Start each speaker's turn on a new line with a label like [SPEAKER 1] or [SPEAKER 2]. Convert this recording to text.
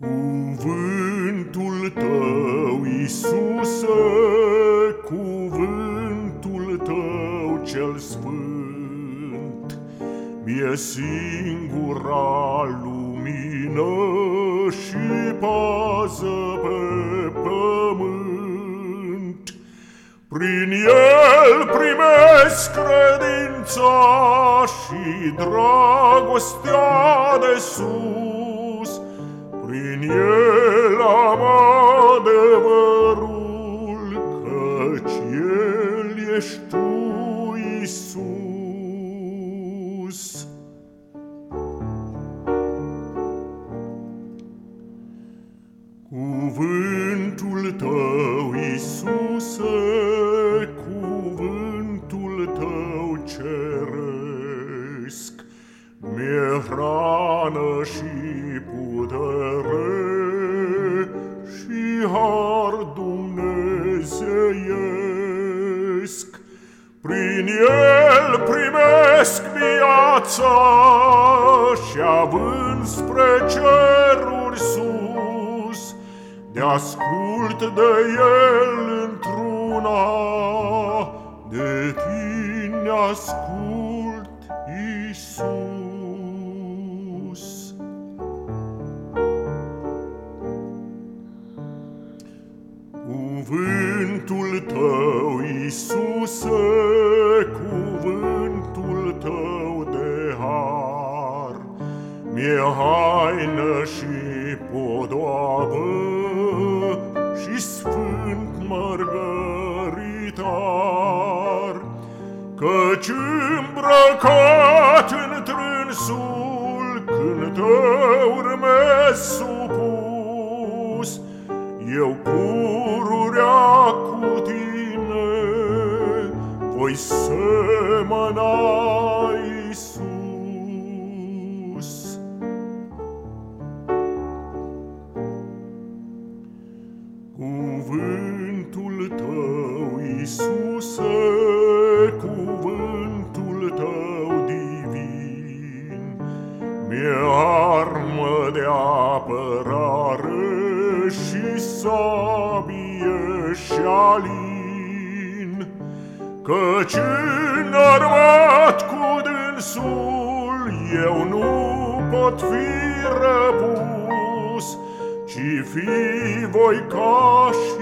[SPEAKER 1] Cuvântul tău, Iisuse, cuvântul tău cel sfânt, mi-e singura lumină și pază pe pământ. Prin el primesc credința și dragostea de sus, căci el ești tu, Iisus. Cuvântul tău, Iisuse, cuvântul tău ceresc, Mi-e hrană și putere și har Prin el primesc viața și având spre ceruri sus, de ascult de el într-una, de tine ascult, Cuvântul tău, Iisuse, cuvântul tău de har, Mi-e haină și podoabă și sfânt mărgăritar, Căci îmbrăcat în trânsul când te urmez supus, Eu pururea voi semăna Iisus. Cuvântul tău, Iisuse, cuvântul tău divin, Mi-e armă de apărare și sabie și alin, Căci înarmat cu dânsul eu nu pot fi răpus, Ci fi voi ca și